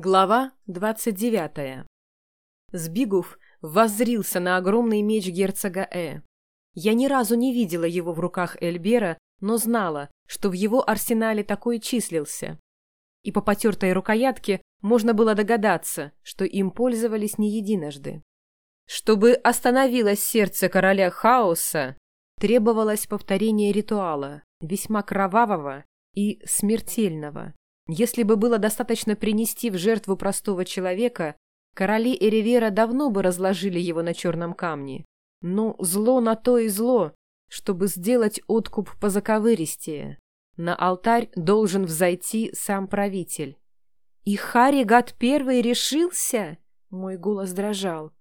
Глава двадцать девятая. Сбигув воззрился на огромный меч герцога Э. Я ни разу не видела его в руках Эльбера, но знала, что в его арсенале такой числился. И по потертой рукоятке можно было догадаться, что им пользовались не единожды. Чтобы остановилось сердце короля хаоса, требовалось повторение ритуала, весьма кровавого и смертельного. Если бы было достаточно принести в жертву простого человека, короли Эревера давно бы разложили его на черном камне. Но зло на то и зло, чтобы сделать откуп по заковыристее. На алтарь должен взойти сам правитель. И Харигат первый решился? Мой голос дрожал.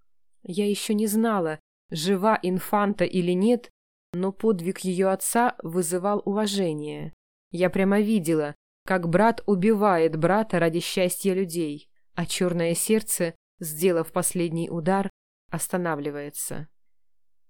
Я еще не знала, жива инфанта или нет, но подвиг ее отца вызывал уважение. Я прямо видела, как брат убивает брата ради счастья людей, а черное сердце, сделав последний удар, останавливается.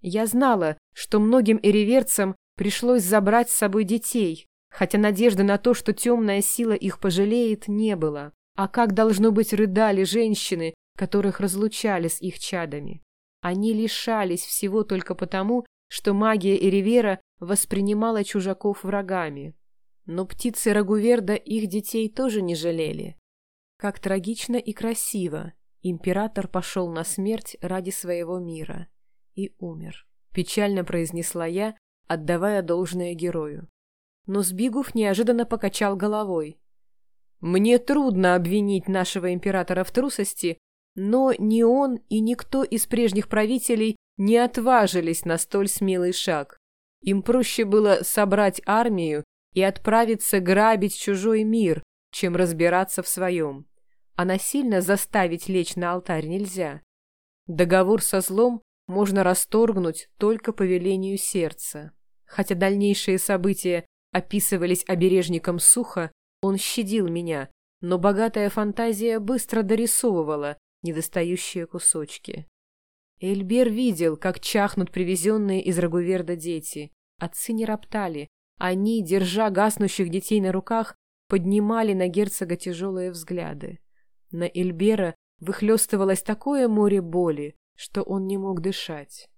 Я знала, что многим эреверцам пришлось забрать с собой детей, хотя надежды на то, что темная сила их пожалеет, не было. А как, должно быть, рыдали женщины, которых разлучали с их чадами. Они лишались всего только потому, что магия Эревера воспринимала чужаков врагами. Но птицы Рагуверда их детей тоже не жалели. Как трагично и красиво император пошел на смерть ради своего мира и умер. Печально произнесла я, отдавая должное герою. Но Сбигув неожиданно покачал головой. «Мне трудно обвинить нашего императора в трусости, но ни он и никто из прежних правителей не отважились на столь смелый шаг. Им проще было собрать армию и отправиться грабить чужой мир, чем разбираться в своем. А насильно заставить лечь на алтарь нельзя. Договор со злом можно расторгнуть только по велению сердца. Хотя дальнейшие события описывались обережником сухо, он щадил меня, но богатая фантазия быстро дорисовывала недостающие кусочки. Эльбер видел, как чахнут привезенные из Рагуверда дети. Отцы не роптали, они, держа гаснущих детей на руках, поднимали на герцога тяжелые взгляды. На Эльбера выхлестывалось такое море боли, что он не мог дышать.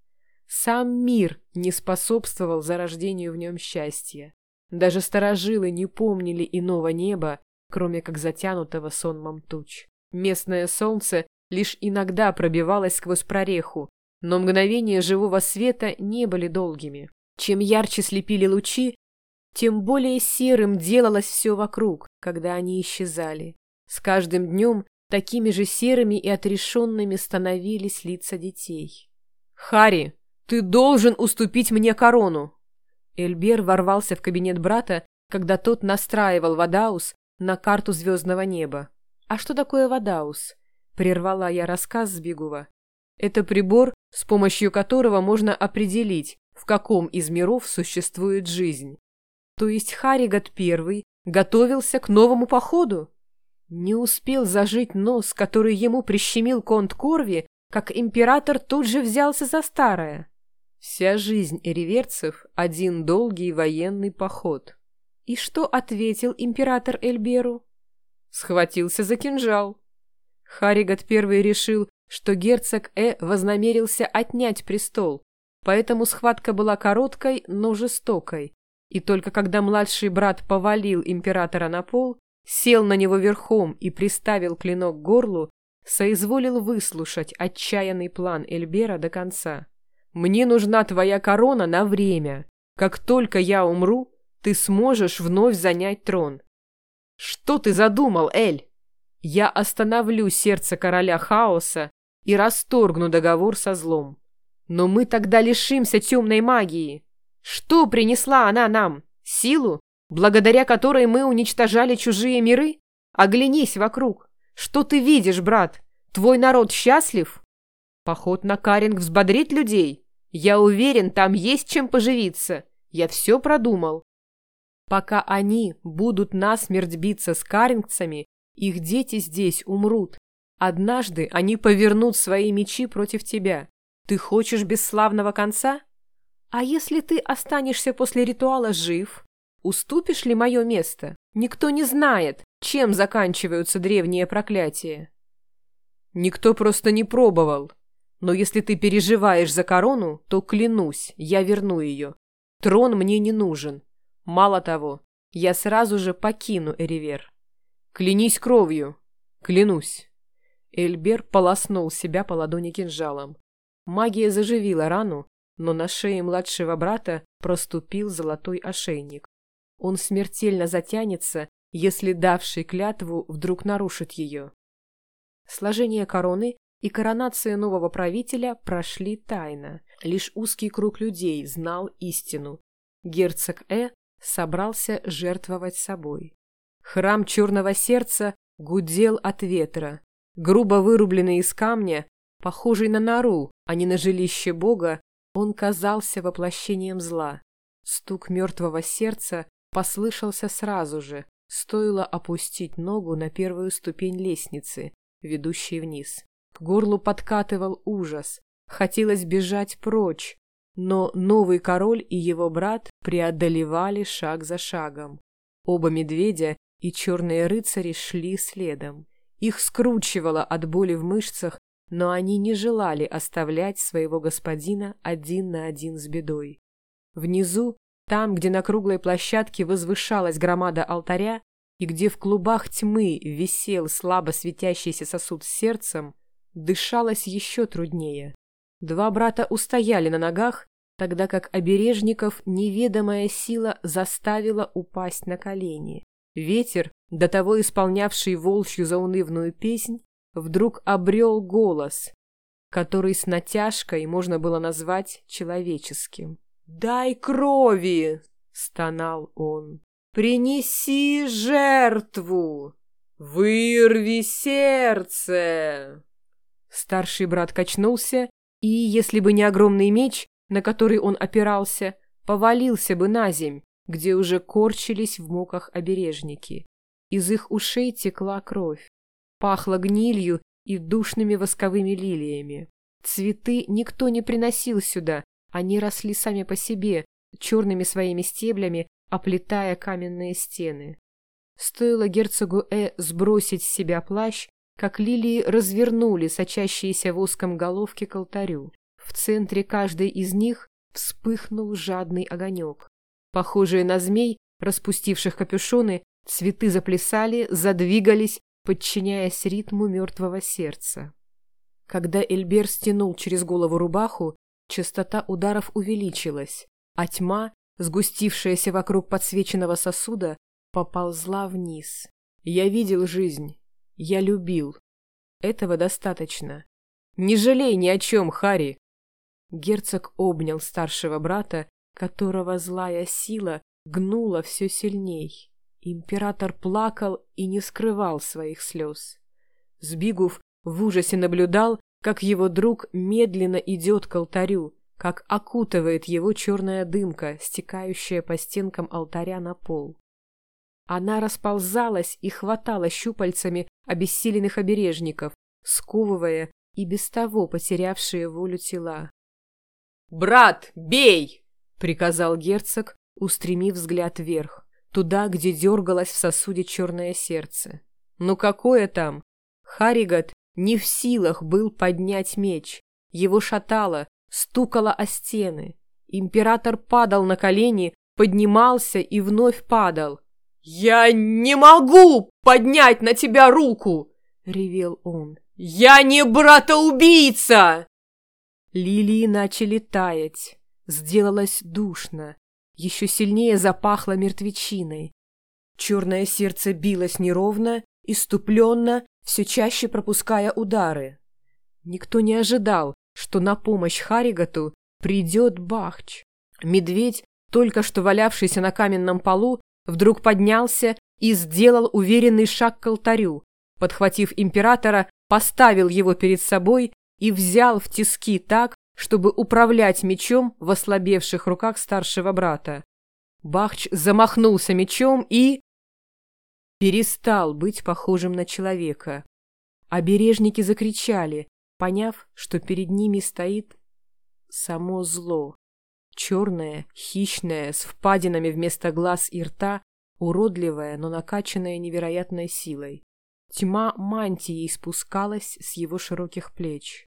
Сам мир не способствовал зарождению в нем счастья. Даже старожилы не помнили иного неба, кроме как затянутого сонмом туч. Местное солнце лишь иногда пробивалось сквозь прореху, но мгновения живого света не были долгими. Чем ярче слепили лучи, тем более серым делалось все вокруг, когда они исчезали. С каждым днем такими же серыми и отрешенными становились лица детей. «Харри, ты должен уступить мне корону!» Эльбер ворвался в кабинет брата, когда тот настраивал Вадаус на карту звездного неба. «А что такое Вадаус?» — прервала я рассказ Сбегува. «Это прибор, с помощью которого можно определить, в каком из миров существует жизнь. То есть Харигат Первый готовился к новому походу? Не успел зажить нос, который ему прищемил конт Корви, как император тут же взялся за старое. Вся жизнь эриверцев — один долгий военный поход. И что ответил император Эльберу? Схватился за кинжал. Харигат Первый решил, что герцог Э вознамерился отнять престол, поэтому схватка была короткой, но жестокой, и только когда младший брат повалил императора на пол, сел на него верхом и приставил клинок к горлу, соизволил выслушать отчаянный план Эльбера до конца. «Мне нужна твоя корона на время. Как только я умру, ты сможешь вновь занять трон». «Что ты задумал, Эль?» «Я остановлю сердце короля хаоса и расторгну договор со злом. Но мы тогда лишимся темной магии». Что принесла она нам? Силу, благодаря которой мы уничтожали чужие миры? Оглянись вокруг. Что ты видишь, брат? Твой народ счастлив? Поход на Каринг взбодрит людей? Я уверен, там есть чем поживиться. Я все продумал. Пока они будут насмерть биться с карингцами, их дети здесь умрут. Однажды они повернут свои мечи против тебя. Ты хочешь бесславного конца? А если ты останешься после ритуала жив? Уступишь ли мое место? Никто не знает, чем заканчиваются древние проклятия. Никто просто не пробовал. Но если ты переживаешь за корону, то клянусь, я верну ее. Трон мне не нужен. Мало того, я сразу же покину Эривер. Клянись кровью. Клянусь. Эльбер полоснул себя по ладони кинжалом. Магия заживила рану, но на шее младшего брата проступил золотой ошейник. Он смертельно затянется, если давший клятву вдруг нарушит ее. Сложение короны и коронация нового правителя прошли тайно. Лишь узкий круг людей знал истину. Герцог Э собрался жертвовать собой. Храм Черного Сердца гудел от ветра. Грубо вырубленный из камня, похожий на нору, а не на жилище Бога, он казался воплощением зла. Стук мертвого сердца послышался сразу же, стоило опустить ногу на первую ступень лестницы, ведущей вниз. К горлу подкатывал ужас. Хотелось бежать прочь, но новый король и его брат преодолевали шаг за шагом. Оба медведя и черные рыцари шли следом. Их скручивало от боли в мышцах, но они не желали оставлять своего господина один на один с бедой. Внизу, там, где на круглой площадке возвышалась громада алтаря и где в клубах тьмы висел слабо светящийся сосуд с сердцем, дышалось еще труднее. Два брата устояли на ногах, тогда как обережников неведомая сила заставила упасть на колени. Ветер, до того исполнявший волчью заунывную песнь, вдруг обрел голос, который с натяжкой можно было назвать человеческим. «Дай крови!» — стонал он. «Принеси жертву! Вырви сердце!» Старший брат качнулся, и, если бы не огромный меч, на который он опирался, повалился бы на земь, где уже корчились в муках обережники. Из их ушей текла кровь. Пахло гнилью и душными восковыми лилиями. Цветы никто не приносил сюда, они росли сами по себе, черными своими стеблями, оплетая каменные стены. Стоило герцогу Э сбросить с себя плащ, как лилии развернули сочащиеся воском головки к алтарю. В центре каждой из них вспыхнул жадный огонек. Похожие на змей, распустивших капюшоны, цветы заплясали, задвигались, подчиняясь ритму мертвого сердца. Когда Эльбер стянул через голову рубаху, частота ударов увеличилась, а тьма, сгустившаяся вокруг подсвеченного сосуда, поползла вниз. Я видел жизнь, я любил. Этого достаточно. Не жалей ни о чем, Хари. Герцог обнял старшего брата, которого злая сила гнула все сильней. Император плакал и не скрывал своих слез. Сбигув в ужасе наблюдал, как его друг медленно идет к алтарю, как окутывает его черная дымка, стекающая по стенкам алтаря на пол. Она расползалась и хватала щупальцами обессиленных обережников, сковывая и без того потерявшие волю тела. «Брат, бей!» — приказал герцог, устремив взгляд вверх, туда, где дергалось в сосуде черное сердце. «Ну какое там?» Харигат не в силах был поднять меч. Его шатало, стукало о стены. Император падал на колени, поднимался и вновь падал. «Я не могу поднять на тебя руку!» — ревел он. «Я не брата-убийца!» Лилии начали таять. Сделалось душно. Еще сильнее запахло мертвечиной. Черное сердце билось неровно, иступленно, все чаще пропуская удары. Никто не ожидал, что на помощь Харигату придет Бахч. Медведь, только что валявшийся на каменном полу, вдруг поднялся и сделал уверенный шаг к алтарю. Подхватив императора, поставил его перед собой и взял в тиски так, чтобы управлять мечом в ослабевших руках старшего брата. Бахч замахнулся мечом и... перестал быть похожим на человека. Обережники закричали, поняв, что перед ними стоит само зло. Черная, хищная, с впадинами вместо глаз и рта, уродливая, но накачанная невероятной силой. Тьма мантии спускалась с его широких плеч.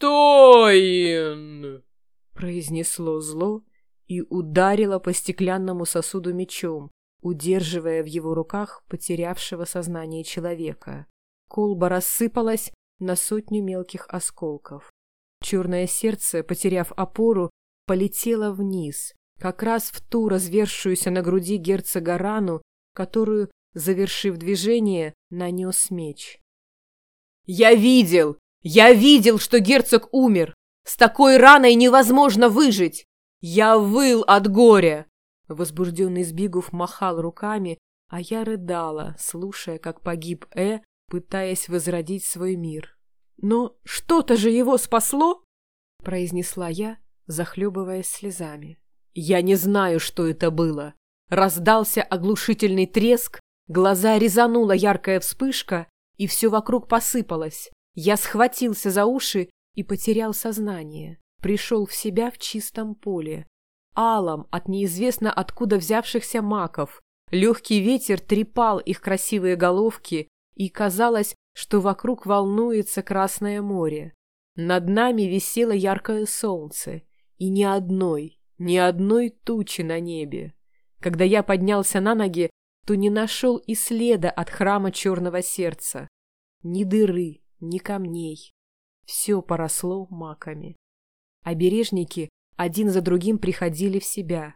«Достоин!» — произнесло зло и ударило по стеклянному сосуду мечом, удерживая в его руках потерявшего сознание человека. Колба рассыпалась на сотню мелких осколков. Черное сердце, потеряв опору, полетело вниз, как раз в ту развершуюся на груди герцога рану, которую, завершив движение, нанес меч. «Я видел! Я видел, что герцог умер! С такой раной невозможно выжить! Я выл от горя!» Возбужденный Сбигов махал руками, а я рыдала, слушая, как погиб Э, пытаясь возродить свой мир. «Но что-то же его спасло!» — произнесла я, захлебываясь слезами. «Я не знаю, что это было!» Раздался оглушительный треск, глаза резанула яркая вспышка, и все вокруг посыпалось. Я схватился за уши и потерял сознание. Пришел в себя в чистом поле. Алом от неизвестно откуда взявшихся маков. Легкий ветер трепал их красивые головки, и казалось, что вокруг волнуется Красное море. Над нами висело яркое солнце, и ни одной, ни одной тучи на небе. Когда я поднялся на ноги, то не нашел и следа от храма Черного Сердца. Ни дыры, ни камней. Все поросло маками. Обережники один за другим приходили в себя.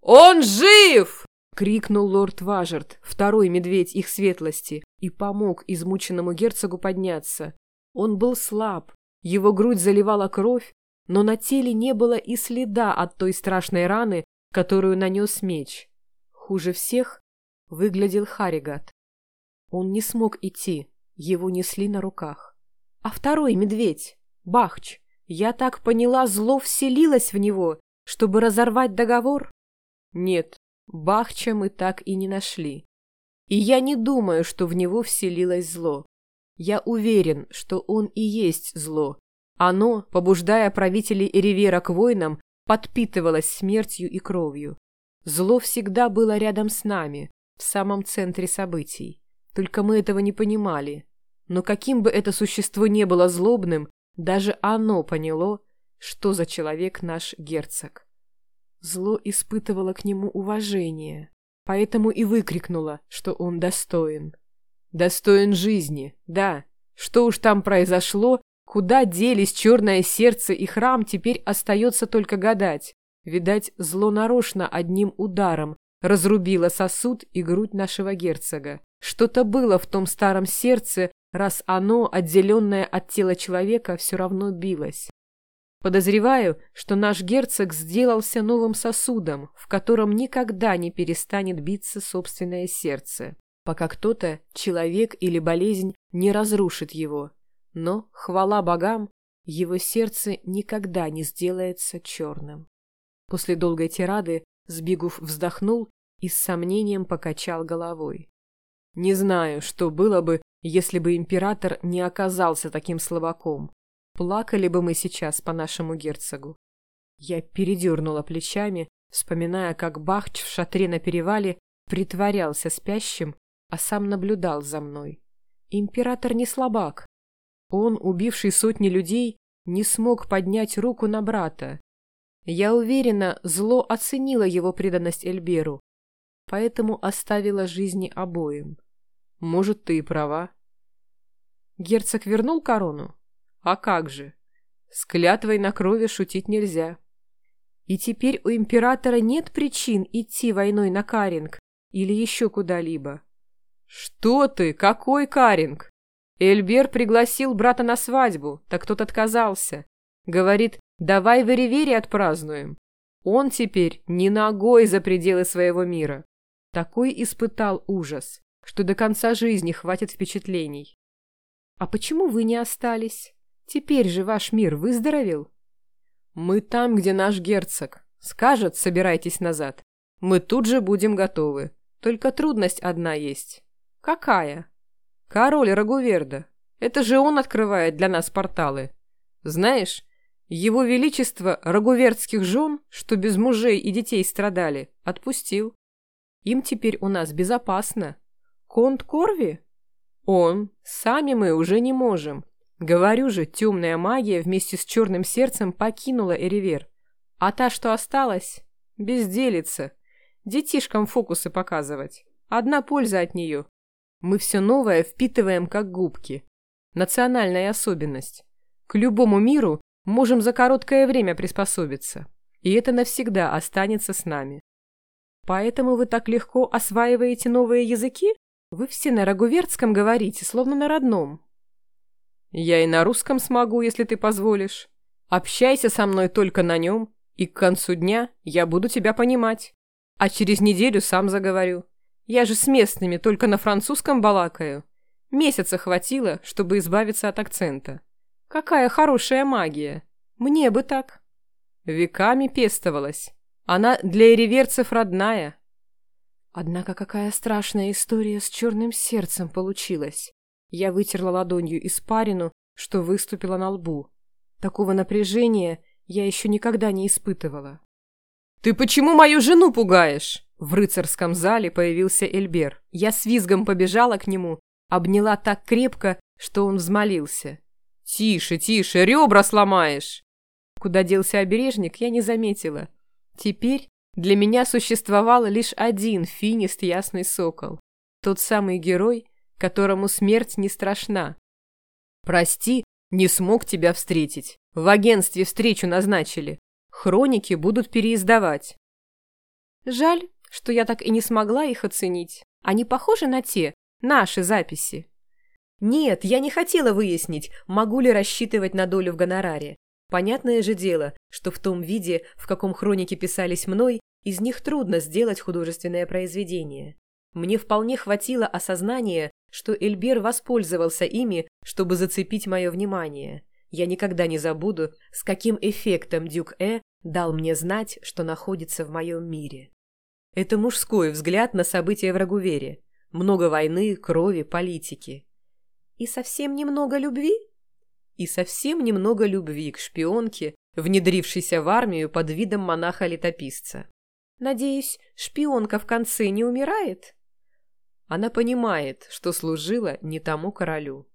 «Он жив!» — крикнул лорд Важерт, второй медведь их светлости, и помог измученному герцогу подняться. Он был слаб, его грудь заливала кровь, но на теле не было и следа от той страшной раны, которую нанес меч. Хуже всех выглядел Харигат. Он не смог идти, его несли на руках. А второй медведь, Бахч, я так поняла, зло вселилось в него, чтобы разорвать договор? Нет, Бахча мы так и не нашли. И я не думаю, что в него вселилось зло. Я уверен, что он и есть зло. Оно, побуждая правителей Эривера к войнам, подпитывалось смертью и кровью. Зло всегда было рядом с нами, в самом центре событий. Только мы этого не понимали. Но каким бы это существо не было злобным, даже оно поняло, что за человек наш герцог. Зло испытывало к нему уважение, поэтому и выкрикнуло, что он достоин. Достоин жизни, да. Что уж там произошло, куда делись черное сердце и храм, теперь остается только гадать. Видать, зло нарочно одним ударом разрубило сосуд и грудь нашего герцога. Что-то было в том старом сердце, раз оно, отделенное от тела человека, все равно билось. Подозреваю, что наш герцог сделался новым сосудом, в котором никогда не перестанет биться собственное сердце, пока кто-то, человек или болезнь, не разрушит его. Но, хвала богам, его сердце никогда не сделается черным. После долгой тирады Сбигув вздохнул и с сомнением покачал головой. Не знаю, что было бы, если бы император не оказался таким слабаком. Плакали бы мы сейчас по нашему герцогу. Я передернула плечами, вспоминая, как Бахч в шатре на перевале притворялся спящим, а сам наблюдал за мной. Император не слабак. Он, убивший сотни людей, не смог поднять руку на брата. Я уверена, зло оценило его преданность Эльберу, поэтому оставила жизни обоим. Может, ты и права. Герцог вернул корону? А как же? С клятвой на крови шутить нельзя. И теперь у императора нет причин идти войной на Каринг или еще куда-либо. Что ты? Какой Каринг? Эльбер пригласил брата на свадьбу, так тот отказался. Говорит, давай в Эривере отпразднуем. Он теперь не ногой за пределы своего мира. Такой испытал ужас, что до конца жизни хватит впечатлений. А почему вы не остались? Теперь же ваш мир выздоровел? Мы там, где наш герцог. Скажет, собирайтесь назад. Мы тут же будем готовы. Только трудность одна есть. Какая? Король Рагуверда. Это же он открывает для нас порталы. Знаешь, Его Величество рагувертских жен, что без мужей и детей страдали, отпустил. Им теперь у нас безопасно. Конт Корви? Он. Сами мы уже не можем. Говорю же, темная магия вместе с черным сердцем покинула Эривер. А та, что осталась, безделица. Детишкам фокусы показывать. Одна польза от нее. Мы все новое впитываем как губки. Национальная особенность. К любому миру можем за короткое время приспособиться. И это навсегда останется с нами. Поэтому вы так легко осваиваете новые языки? Вы все на рагувердском говорите, словно на родном. Я и на русском смогу, если ты позволишь. Общайся со мной только на нем, и к концу дня я буду тебя понимать. А через неделю сам заговорю. Я же с местными только на французском балакаю. Месяца хватило, чтобы избавиться от акцента. Какая хорошая магия. Мне бы так. Веками пестовалась. Она для ириверцев родная. Однако какая страшная история с черным сердцем получилась. Я вытерла ладонью испарину, что выступила на лбу. Такого напряжения я еще никогда не испытывала. «Ты почему мою жену пугаешь?» В рыцарском зале появился Эльбер. Я с визгом побежала к нему, обняла так крепко, что он взмолился. «Тише, тише, ребра сломаешь!» Куда делся обережник, я не заметила. Теперь для меня существовал лишь один финист Ясный Сокол. Тот самый герой, которому смерть не страшна. «Прости, не смог тебя встретить. В агентстве встречу назначили. Хроники будут переиздавать». «Жаль, что я так и не смогла их оценить. Они похожи на те, наши записи». «Нет, я не хотела выяснить, могу ли рассчитывать на долю в гонораре. Понятное же дело, что в том виде, в каком хроники писались мной, из них трудно сделать художественное произведение. Мне вполне хватило осознания, что Эльбер воспользовался ими, чтобы зацепить мое внимание. Я никогда не забуду, с каким эффектом Дюк Э дал мне знать, что находится в моем мире. Это мужской взгляд на события в Рагувере. Много войны, крови, политики. И совсем немного любви? и совсем немного любви к шпионке, внедрившейся в армию под видом монаха-летописца. Надеюсь, шпионка в конце не умирает? Она понимает, что служила не тому королю.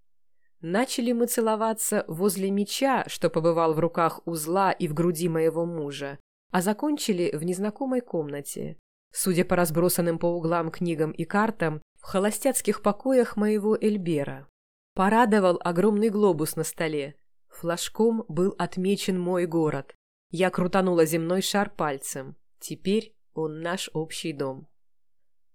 Начали мы целоваться возле меча, что побывал в руках узла и в груди моего мужа, а закончили в незнакомой комнате. Судя по разбросанным по углам книгам и картам, в холостяцких покоях моего Эльбера. Порадовал огромный глобус на столе. Флажком был отмечен мой город. Я крутанула земной шар пальцем. Теперь он наш общий дом.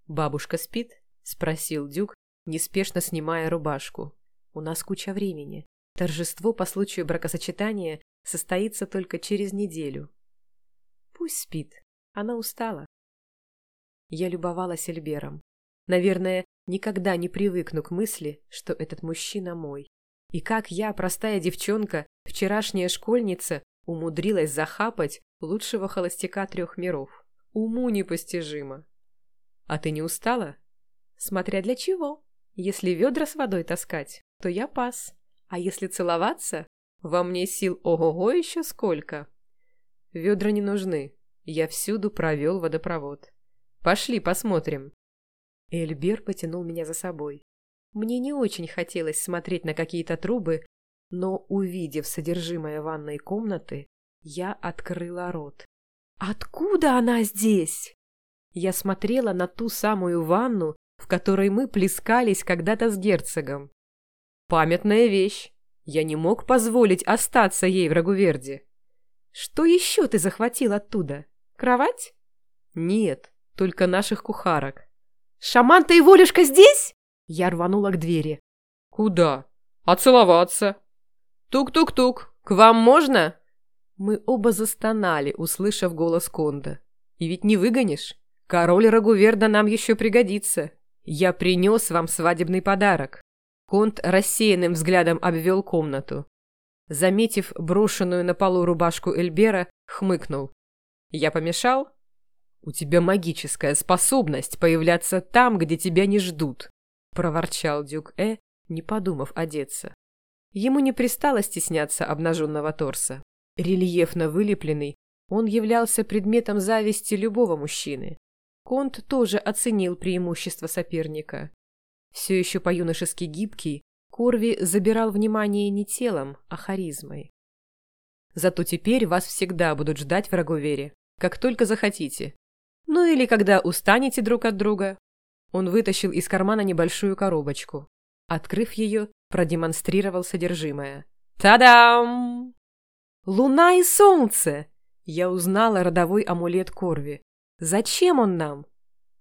«Бабушка спит?» — спросил Дюк, неспешно снимая рубашку. «У нас куча времени. Торжество по случаю бракосочетания состоится только через неделю». «Пусть спит. Она устала». Я любовалась Эльбером. Наверное, никогда не привыкну к мысли, что этот мужчина мой. И как я, простая девчонка, вчерашняя школьница, умудрилась захапать лучшего холостяка трех миров. Уму непостижимо. А ты не устала? Смотря для чего. Если ведра с водой таскать, то я пас. А если целоваться, во мне сил ого-го еще сколько. Ведра не нужны. Я всюду провел водопровод. Пошли посмотрим. Эльбер потянул меня за собой. Мне не очень хотелось смотреть на какие-то трубы, но, увидев содержимое ванной комнаты, я открыла рот. «Откуда она здесь?» Я смотрела на ту самую ванну, в которой мы плескались когда-то с герцогом. Памятная вещь. Я не мог позволить остаться ей в Рагуверде. Что еще ты захватил оттуда? Кровать? Нет, только наших кухарок. «Шаман-то и Волюшка здесь?» Я рванула к двери. «Куда? А целоваться?» «Тук-тук-тук, к вам можно?» Мы оба застонали, услышав голос Конда. «И ведь не выгонишь. Король Рагуверда нам еще пригодится. Я принес вам свадебный подарок». Конд рассеянным взглядом обвел комнату. Заметив брошенную на полу рубашку Эльбера, хмыкнул. «Я помешал?» «У тебя магическая способность появляться там, где тебя не ждут», — проворчал Дюк Э, не подумав одеться. Ему не пристало стесняться обнаженного торса. Рельефно вылепленный, он являлся предметом зависти любого мужчины. Конт тоже оценил преимущество соперника. Все еще по-юношески гибкий, Корви забирал внимание не телом, а харизмой. Зато теперь вас всегда будут ждать в Раговере, как только захотите. Ну или когда устанете друг от друга. Он вытащил из кармана небольшую коробочку. Открыв ее, продемонстрировал содержимое. Та-дам! Луна и солнце! Я узнала родовой амулет Корви. Зачем он нам?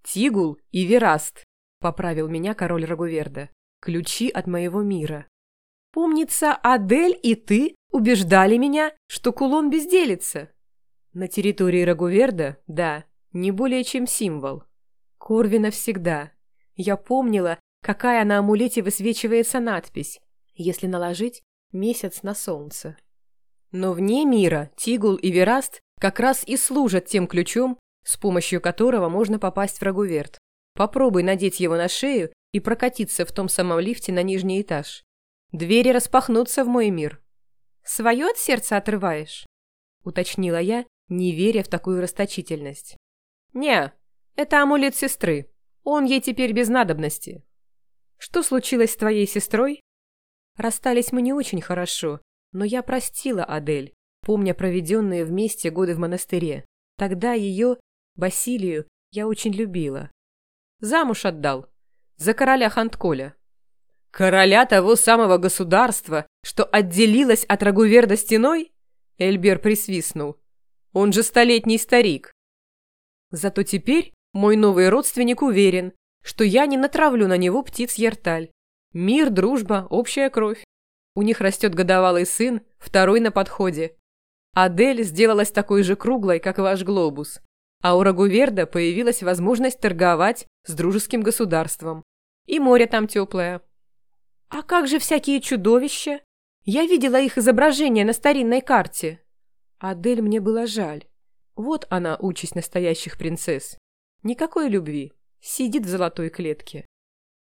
Тигул и Вераст, поправил меня король Рагуверда. Ключи от моего мира. Помнится, Адель и ты убеждали меня, что кулон безделится. На территории Рагуверда, да, не более чем символ. Корви навсегда. Я помнила, какая на амулете высвечивается надпись, если наложить месяц на солнце. Но вне мира Тигул и Вераст как раз и служат тем ключом, с помощью которого можно попасть в Рагуверд. Попробуй надеть его на шею и прокатиться в том самом лифте на нижний этаж. Двери распахнутся в мой мир. «Свое от сердца отрываешь?» — уточнила я, не веря в такую расточительность. «Не, это амулет сестры. Он ей теперь без надобности». «Что случилось с твоей сестрой?» Расстались мы не очень хорошо, но я простила Адель, помня проведенные вместе годы в монастыре. Тогда ее, Басилию, я очень любила. Замуж отдал. За короля Хантколя. «Короля того самого государства, что отделилось от Рагуверда стеной?» Эльбер присвистнул. «Он же столетний старик». Зато теперь мой новый родственник уверен, что я не натравлю на него птиц Ерталь. Мир, дружба, общая кровь. У них растет годовалый сын, второй на подходе. Адель сделалась такой же круглой, как ваш глобус. А у Рагуверда появилась возможность торговать с дружеским государством. И море там теплое. «А как же всякие чудовища? Я видела их изображение на старинной карте». Адель мне было жаль. Вот она, участь настоящих принцесс. Никакой любви. Сидит в золотой клетке.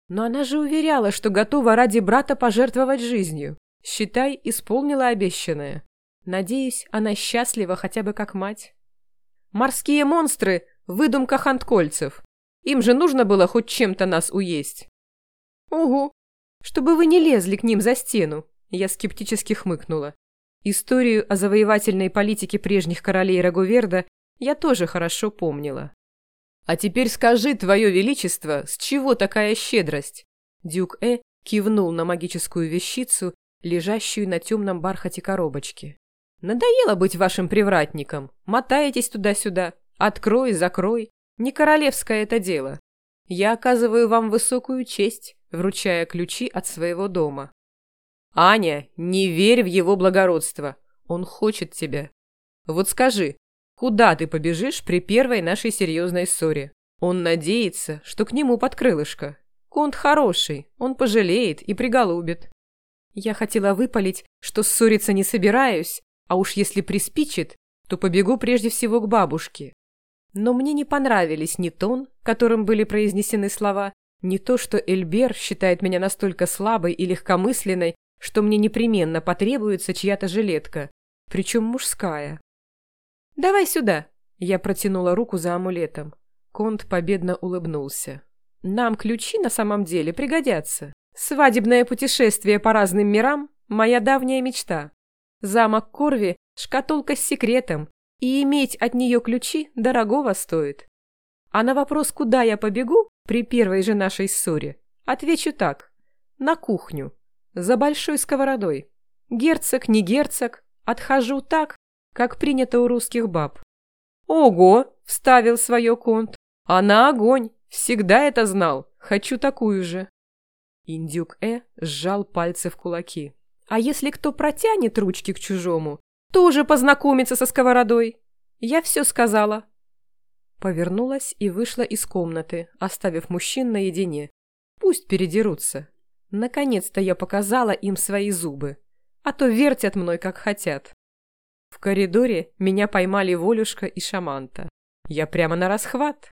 Но она же уверяла, что готова ради брата пожертвовать жизнью. Считай, исполнила обещанное. Надеюсь, она счастлива хотя бы как мать. Морские монстры — выдумка ханткольцев. Им же нужно было хоть чем-то нас уесть. Угу, чтобы вы не лезли к ним за стену, я скептически хмыкнула. Историю о завоевательной политике прежних королей Рагуверда я тоже хорошо помнила. «А теперь скажи, твое величество, с чего такая щедрость?» Дюк Э кивнул на магическую вещицу, лежащую на темном бархате коробочки. «Надоело быть вашим привратником. Мотаетесь туда-сюда. Открой, закрой. Не королевское это дело. Я оказываю вам высокую честь, вручая ключи от своего дома. Аня, не верь в его благородство. Он хочет тебя. Вот скажи, куда ты побежишь при первой нашей серьезной ссоре? Он надеется, что к нему под крылышко. Конт хороший, он пожалеет и приголубит. Я хотела выпалить, что ссориться не собираюсь, а уж если приспичит, то побегу прежде всего к бабушке. Но мне не понравились ни тон, которым были произнесены слова, ни то, что Эльбер считает меня настолько слабой и легкомысленной, что мне непременно потребуется чья-то жилетка, причем мужская. «Давай сюда!» Я протянула руку за амулетом. Конт победно улыбнулся. «Нам ключи на самом деле пригодятся. Свадебное путешествие по разным мирам – моя давняя мечта. Замок Корви – шкатулка с секретом, и иметь от нее ключи дорогого стоит. А на вопрос, куда я побегу при первой же нашей ссоре, отвечу так. На кухню. За большой сковородой. Герцог, не герцог, отхожу так, как принято у русских баб. «Ого!» – вставил свое конт. «Она огонь! Всегда это знал! Хочу такую же!» Индюк Э сжал пальцы в кулаки. «А если кто протянет ручки к чужому, тоже познакомиться со сковородой. Я все сказала. Повернулась и вышла из комнаты, оставив мужчин наедине. Пусть передерутся. Наконец-то я показала им свои зубы, а то вертят мной как хотят. В коридоре меня поймали Волюшка и Шаманта. Я прямо на расхват.